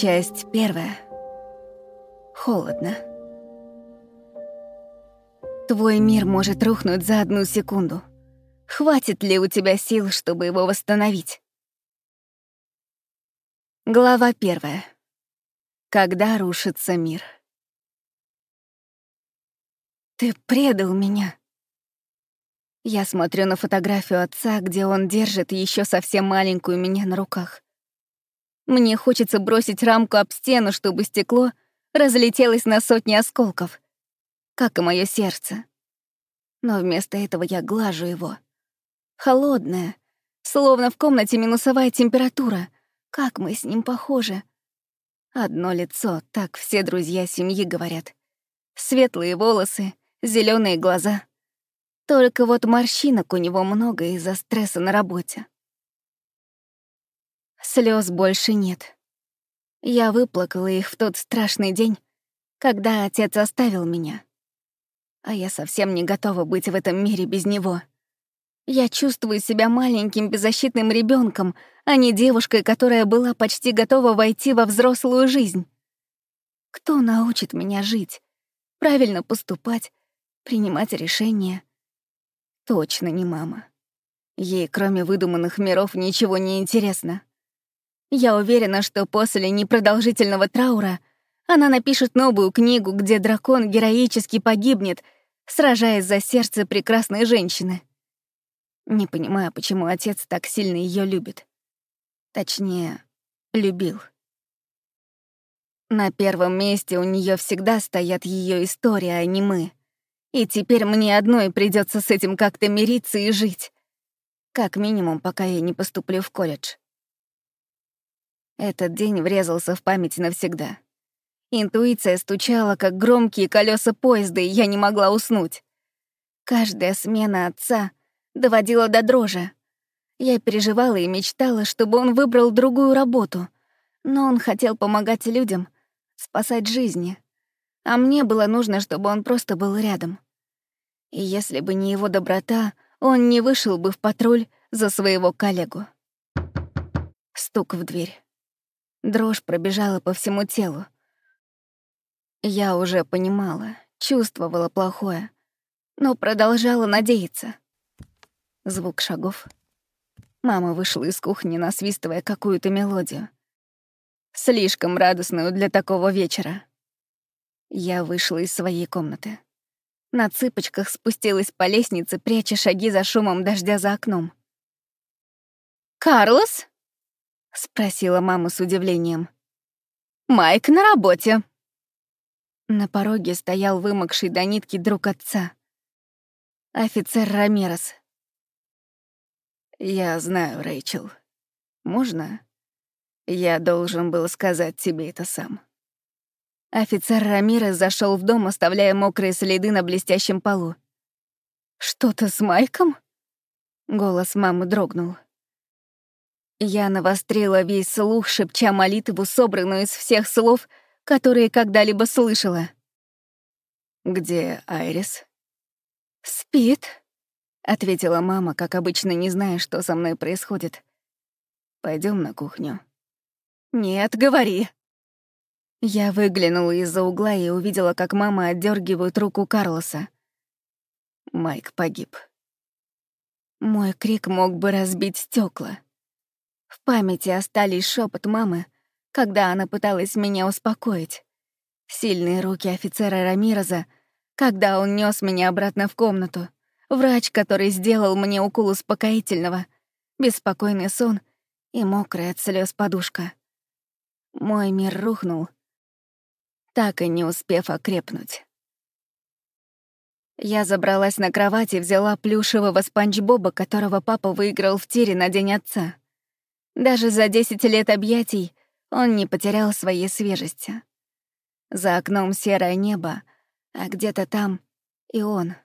Часть первая. Холодно. Твой мир может рухнуть за одну секунду. Хватит ли у тебя сил, чтобы его восстановить? Глава первая. Когда рушится мир. Ты предал меня. Я смотрю на фотографию отца, где он держит еще совсем маленькую меня на руках. Мне хочется бросить рамку об стену, чтобы стекло разлетелось на сотни осколков, как и мое сердце. Но вместо этого я глажу его. Холодное, словно в комнате минусовая температура. Как мы с ним похожи. Одно лицо, так все друзья семьи говорят. Светлые волосы, зеленые глаза — только вот морщинок у него много из-за стресса на работе. Слез больше нет. Я выплакала их в тот страшный день, когда отец оставил меня. А я совсем не готова быть в этом мире без него. Я чувствую себя маленьким беззащитным ребенком, а не девушкой, которая была почти готова войти во взрослую жизнь. Кто научит меня жить, правильно поступать, принимать решения? Точно не мама. Ей, кроме выдуманных миров, ничего не интересно. Я уверена, что после непродолжительного траура она напишет новую книгу, где дракон героически погибнет, сражаясь за сердце прекрасной женщины. Не понимаю, почему отец так сильно ее любит. Точнее, любил. На первом месте у нее всегда стоят ее история, а не мы. И теперь мне одной придется с этим как-то мириться и жить. Как минимум, пока я не поступлю в колледж. Этот день врезался в память навсегда. Интуиция стучала, как громкие колеса поезда, и я не могла уснуть. Каждая смена отца доводила до дрожи. Я переживала и мечтала, чтобы он выбрал другую работу. Но он хотел помогать людям, спасать жизни а мне было нужно, чтобы он просто был рядом. И если бы не его доброта, он не вышел бы в патруль за своего коллегу. Стук в дверь. Дрожь пробежала по всему телу. Я уже понимала, чувствовала плохое, но продолжала надеяться. Звук шагов. Мама вышла из кухни, насвистывая какую-то мелодию. Слишком радостную для такого вечера. Я вышла из своей комнаты. На цыпочках спустилась по лестнице, пряча шаги за шумом дождя за окном. «Карлос?» — спросила мама с удивлением. «Майк на работе». На пороге стоял вымокший до нитки друг отца. Офицер Рамирес. «Я знаю, Рэйчел. Можно? Я должен был сказать тебе это сам». Офицер Рамирес зашел в дом, оставляя мокрые следы на блестящем полу. «Что-то с Майком?» Голос мамы дрогнул. Я навострила весь слух, шепча молитву, собранную из всех слов, которые когда-либо слышала. «Где Айрис?» «Спит», — ответила мама, как обычно, не зная, что со мной происходит. Пойдем на кухню». «Нет, говори», я выглянула из-за угла и увидела, как мама отдергивает руку Карлоса. Майк погиб. Мой крик мог бы разбить стекла. Памяти остались шепот мамы, когда она пыталась меня успокоить. Сильные руки офицера Рамироза, когда он нес меня обратно в комнату. Врач, который сделал мне укол успокоительного. Беспокойный сон и мокрая от слез подушка. Мой мир рухнул, так и не успев окрепнуть. Я забралась на кровать и взяла плюшевого спанч Боба, которого папа выиграл в тире на День Отца. Даже за 10 лет объятий он не потерял своей свежести. За окном серое небо, а где-то там и он.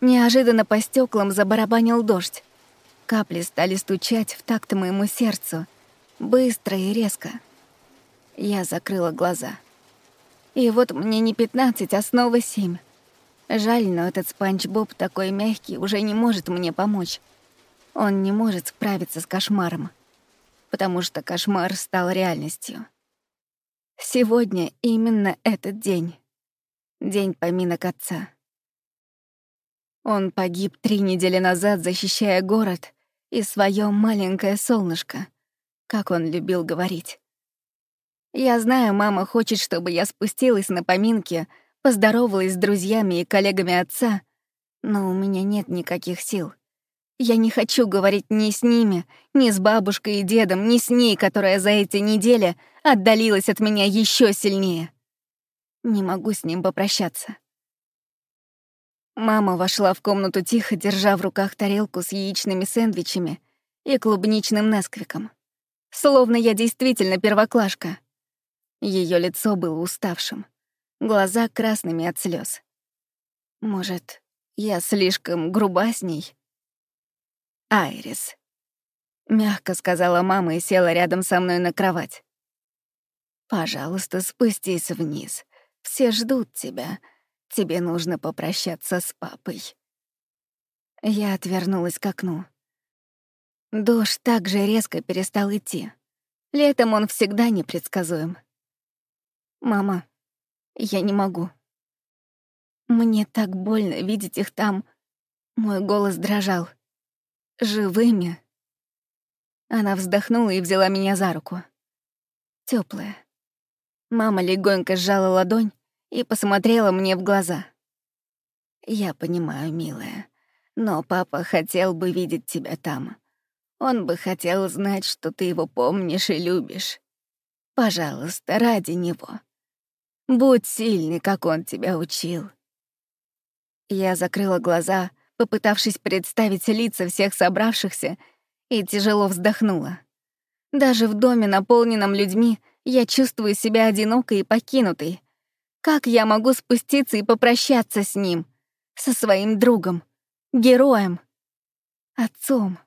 Неожиданно по стеклам забарабанил дождь. Капли стали стучать в такт моему сердцу, быстро и резко. Я закрыла глаза. И вот мне не 15, а снова 7. Жаль, но этот Спанч Боб такой мягкий уже не может мне помочь. Он не может справиться с кошмаром, потому что кошмар стал реальностью. Сегодня именно этот день. День поминок отца. Он погиб три недели назад, защищая город и свое маленькое солнышко, как он любил говорить. Я знаю, мама хочет, чтобы я спустилась на поминки, поздоровалась с друзьями и коллегами отца, но у меня нет никаких сил. Я не хочу говорить ни с ними, ни с бабушкой и дедом, ни с ней, которая за эти недели отдалилась от меня еще сильнее. Не могу с ним попрощаться. Мама вошла в комнату тихо, держа в руках тарелку с яичными сэндвичами и клубничным несквиком. Словно я действительно первоклашка. Ее лицо было уставшим, глаза красными от слез. Может, я слишком груба с ней? Айрис. Мягко сказала мама и села рядом со мной на кровать. «Пожалуйста, спустись вниз. Все ждут тебя. Тебе нужно попрощаться с папой». Я отвернулась к окну. Дождь так же резко перестал идти. Летом он всегда непредсказуем. «Мама, я не могу. Мне так больно видеть их там». Мой голос дрожал. «Живыми». Она вздохнула и взяла меня за руку. Теплая. Мама легонько сжала ладонь и посмотрела мне в глаза. «Я понимаю, милая, но папа хотел бы видеть тебя там. Он бы хотел знать, что ты его помнишь и любишь. Пожалуйста, ради него. Будь сильный, как он тебя учил». Я закрыла глаза, попытавшись представить лица всех собравшихся, и тяжело вздохнула. Даже в доме, наполненном людьми, я чувствую себя одинокой и покинутой. Как я могу спуститься и попрощаться с ним? Со своим другом, героем, отцом?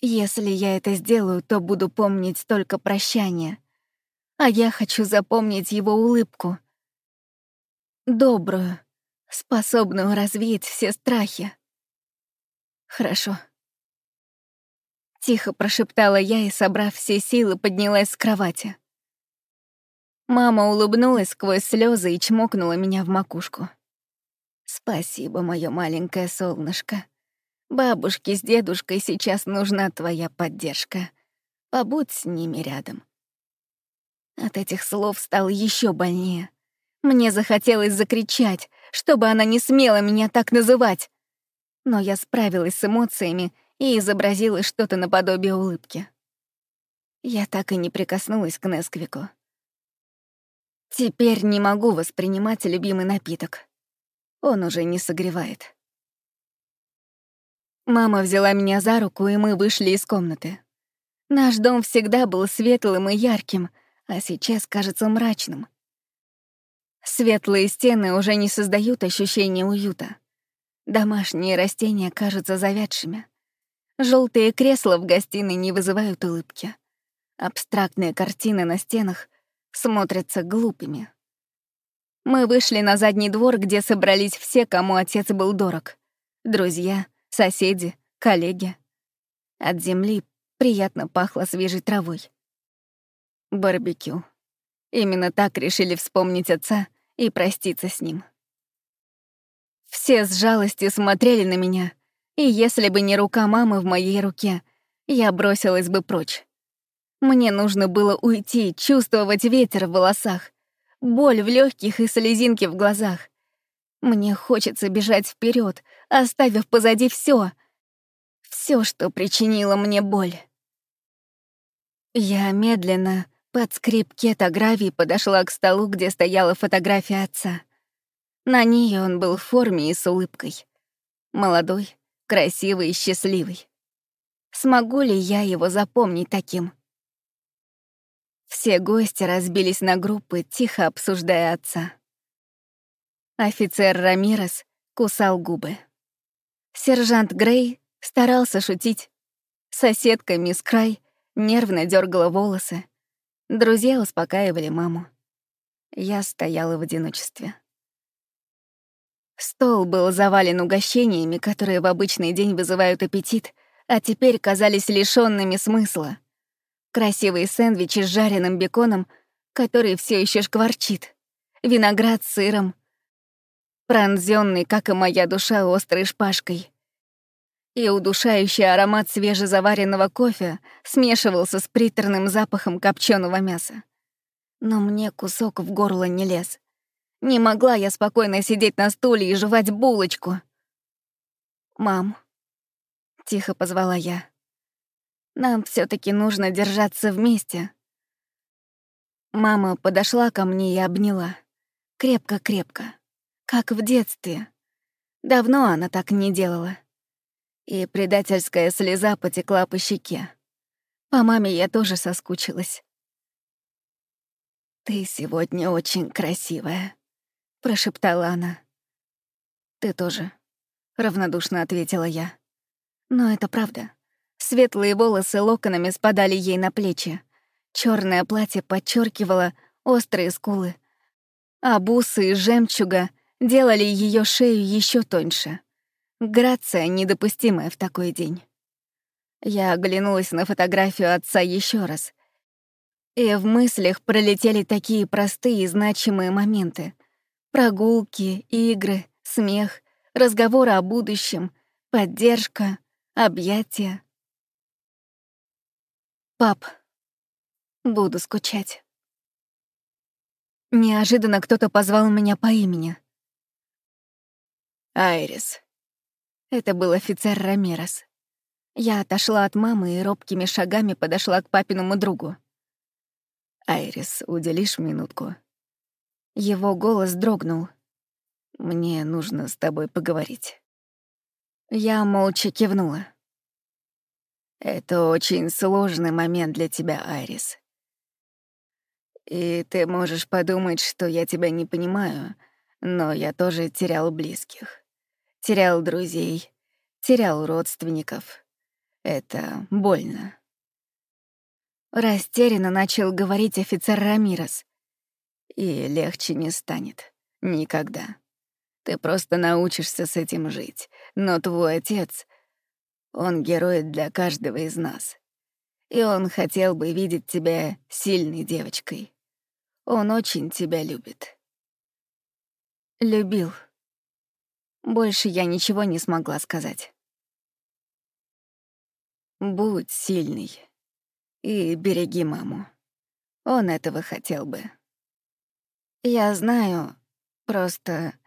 Если я это сделаю, то буду помнить только прощание а я хочу запомнить его улыбку. Добрую, способную развеять все страхи. Хорошо. Тихо прошептала я и, собрав все силы, поднялась с кровати. Мама улыбнулась сквозь слезы и чмокнула меня в макушку. «Спасибо, мое маленькое солнышко. Бабушке с дедушкой сейчас нужна твоя поддержка. Побудь с ними рядом. От этих слов стало еще больнее. Мне захотелось закричать, чтобы она не смела меня так называть. Но я справилась с эмоциями и изобразила что-то наподобие улыбки. Я так и не прикоснулась к Несквику. Теперь не могу воспринимать любимый напиток. Он уже не согревает. Мама взяла меня за руку, и мы вышли из комнаты. Наш дом всегда был светлым и ярким — а сейчас кажется мрачным. Светлые стены уже не создают ощущения уюта. Домашние растения кажутся завядшими. Желтые кресла в гостиной не вызывают улыбки. Абстрактные картины на стенах смотрятся глупыми. Мы вышли на задний двор, где собрались все, кому отец был дорог. Друзья, соседи, коллеги. От земли приятно пахло свежей травой. Барбекю. Именно так решили вспомнить отца и проститься с ним. Все с жалостью смотрели на меня, и если бы не рука мамы в моей руке, я бросилась бы прочь. Мне нужно было уйти, чувствовать ветер в волосах, боль в легких и слезинки в глазах. Мне хочется бежать вперед, оставив позади все, все, что причинило мне боль. Я медленно, под скрип кета гравий подошла к столу, где стояла фотография отца. На ней он был в форме и с улыбкой. Молодой, красивый и счастливый. Смогу ли я его запомнить таким? Все гости разбились на группы, тихо обсуждая отца. Офицер Рамирес кусал губы. Сержант Грей старался шутить. Соседка мисс Край нервно дергала волосы. Друзья успокаивали маму. Я стояла в одиночестве. Стол был завален угощениями, которые в обычный день вызывают аппетит, а теперь казались лишёнными смысла. Красивые сэндвичи с жареным беконом который все еще шкварчит, виноград с сыром, пронзенный, как и моя душа, острой шпажкой. И удушающий аромат свежезаваренного кофе смешивался с приторным запахом копченого мяса. Но мне кусок в горло не лез. Не могла я спокойно сидеть на стуле и жевать булочку. «Мам», — тихо позвала я, — «нам все таки нужно держаться вместе». Мама подошла ко мне и обняла. Крепко-крепко как в детстве. Давно она так не делала. И предательская слеза потекла по щеке. По маме я тоже соскучилась. «Ты сегодня очень красивая», — прошептала она. «Ты тоже», — равнодушно ответила я. Но это правда. Светлые волосы локонами спадали ей на плечи. Черное платье подчеркивало острые скулы, а бусы из жемчуга делали ее шею еще тоньше. Грация, недопустимая в такой день. Я оглянулась на фотографию отца еще раз. И в мыслях пролетели такие простые и значимые моменты. Прогулки, игры, смех, разговоры о будущем, поддержка, объятия. «Пап, буду скучать». Неожиданно кто-то позвал меня по имени. Айрис. Это был офицер Рамирес. Я отошла от мамы и робкими шагами подошла к папиному другу. «Айрис, уделишь минутку?» Его голос дрогнул. «Мне нужно с тобой поговорить». Я молча кивнула. «Это очень сложный момент для тебя, Айрис. И ты можешь подумать, что я тебя не понимаю, но я тоже терял близких терял друзей, терял родственников. Это больно. Растерянно начал говорить офицер Рамирес. И легче не станет. Никогда. Ты просто научишься с этим жить. Но твой отец, он герой для каждого из нас. И он хотел бы видеть тебя сильной девочкой. Он очень тебя любит. Любил. Больше я ничего не смогла сказать. «Будь сильный и береги маму. Он этого хотел бы». «Я знаю, просто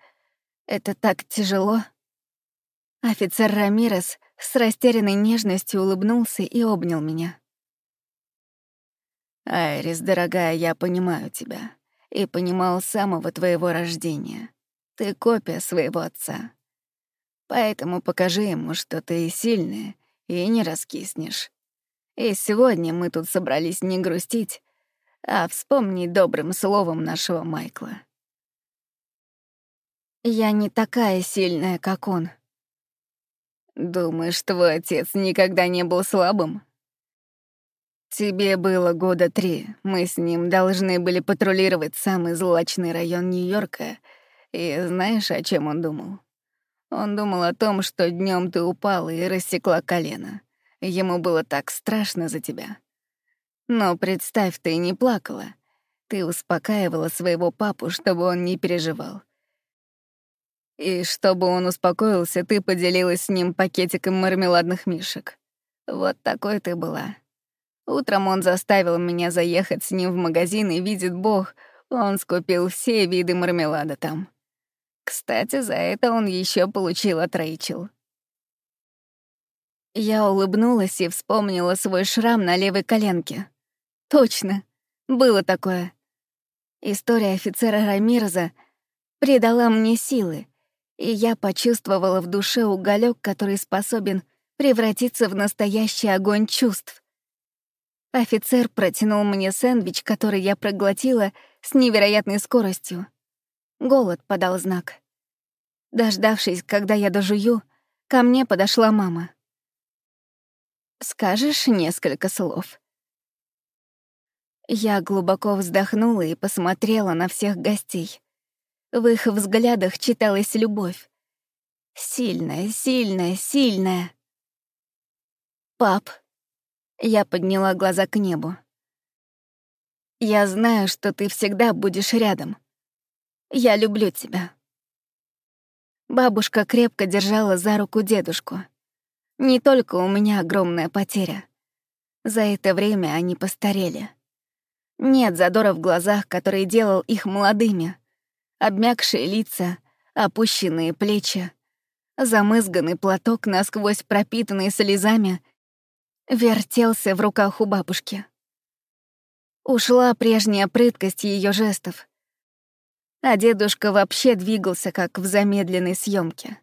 это так тяжело». Офицер Рамирес с растерянной нежностью улыбнулся и обнял меня. «Айрис, дорогая, я понимаю тебя и понимал с самого твоего рождения. Ты копия своего отца. Поэтому покажи ему, что ты сильная и не раскиснешь. И сегодня мы тут собрались не грустить, а вспомнить добрым словом нашего Майкла. Я не такая сильная, как он. Думаешь, твой отец никогда не был слабым? Тебе было года три. Мы с ним должны были патрулировать самый злачный район Нью-Йорка — и знаешь, о чем он думал? Он думал о том, что днем ты упала и рассекла колено. Ему было так страшно за тебя. Но представь, ты не плакала. Ты успокаивала своего папу, чтобы он не переживал. И чтобы он успокоился, ты поделилась с ним пакетиком мармеладных мишек. Вот такой ты была. Утром он заставил меня заехать с ним в магазин, и, видит Бог, он скупил все виды мармелада там. Кстати, за это он еще получил от Рэйчел. Я улыбнулась и вспомнила свой шрам на левой коленке. Точно, было такое. История офицера Рамирза придала мне силы, и я почувствовала в душе уголек, который способен превратиться в настоящий огонь чувств. Офицер протянул мне сэндвич, который я проглотила с невероятной скоростью. Голод подал знак. Дождавшись, когда я дожую, ко мне подошла мама. «Скажешь несколько слов?» Я глубоко вздохнула и посмотрела на всех гостей. В их взглядах читалась любовь. Сильная, сильная, сильная. «Пап», — я подняла глаза к небу. Я знаю, что ты всегда будешь рядом. Я люблю тебя. Бабушка крепко держала за руку дедушку. Не только у меня огромная потеря. За это время они постарели. Нет задора в глазах, который делал их молодыми. Обмякшие лица, опущенные плечи, замызганный платок, насквозь пропитанный слезами, вертелся в руках у бабушки. Ушла прежняя прыткость ее жестов, а дедушка вообще двигался, как в замедленной съемке.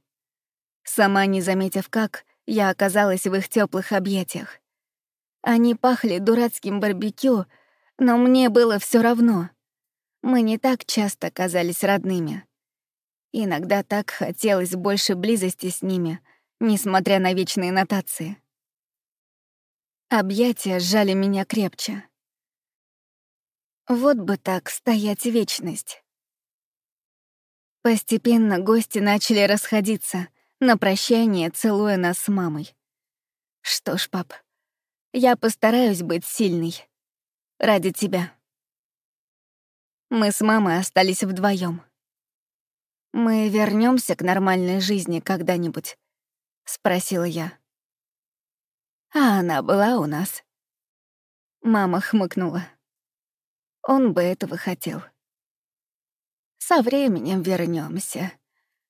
Сама не заметив как, я оказалась в их теплых объятиях. Они пахли дурацким барбекю, но мне было все равно. Мы не так часто казались родными. Иногда так хотелось больше близости с ними, несмотря на вечные нотации. Объятия сжали меня крепче. Вот бы так стоять вечность. Постепенно гости начали расходиться, на прощание целуя нас с мамой. Что ж, пап, я постараюсь быть сильной. Ради тебя. Мы с мамой остались вдвоем. «Мы вернемся к нормальной жизни когда-нибудь?» — спросила я. А она была у нас. Мама хмыкнула. Он бы этого хотел. Со временем вернемся,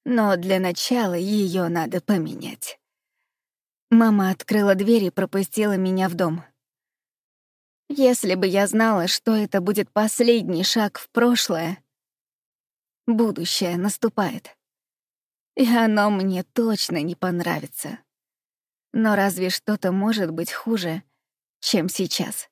но для начала ее надо поменять. Мама открыла дверь и пропустила меня в дом. Если бы я знала, что это будет последний шаг в прошлое, будущее наступает. И оно мне точно не понравится. Но разве что-то может быть хуже, чем сейчас?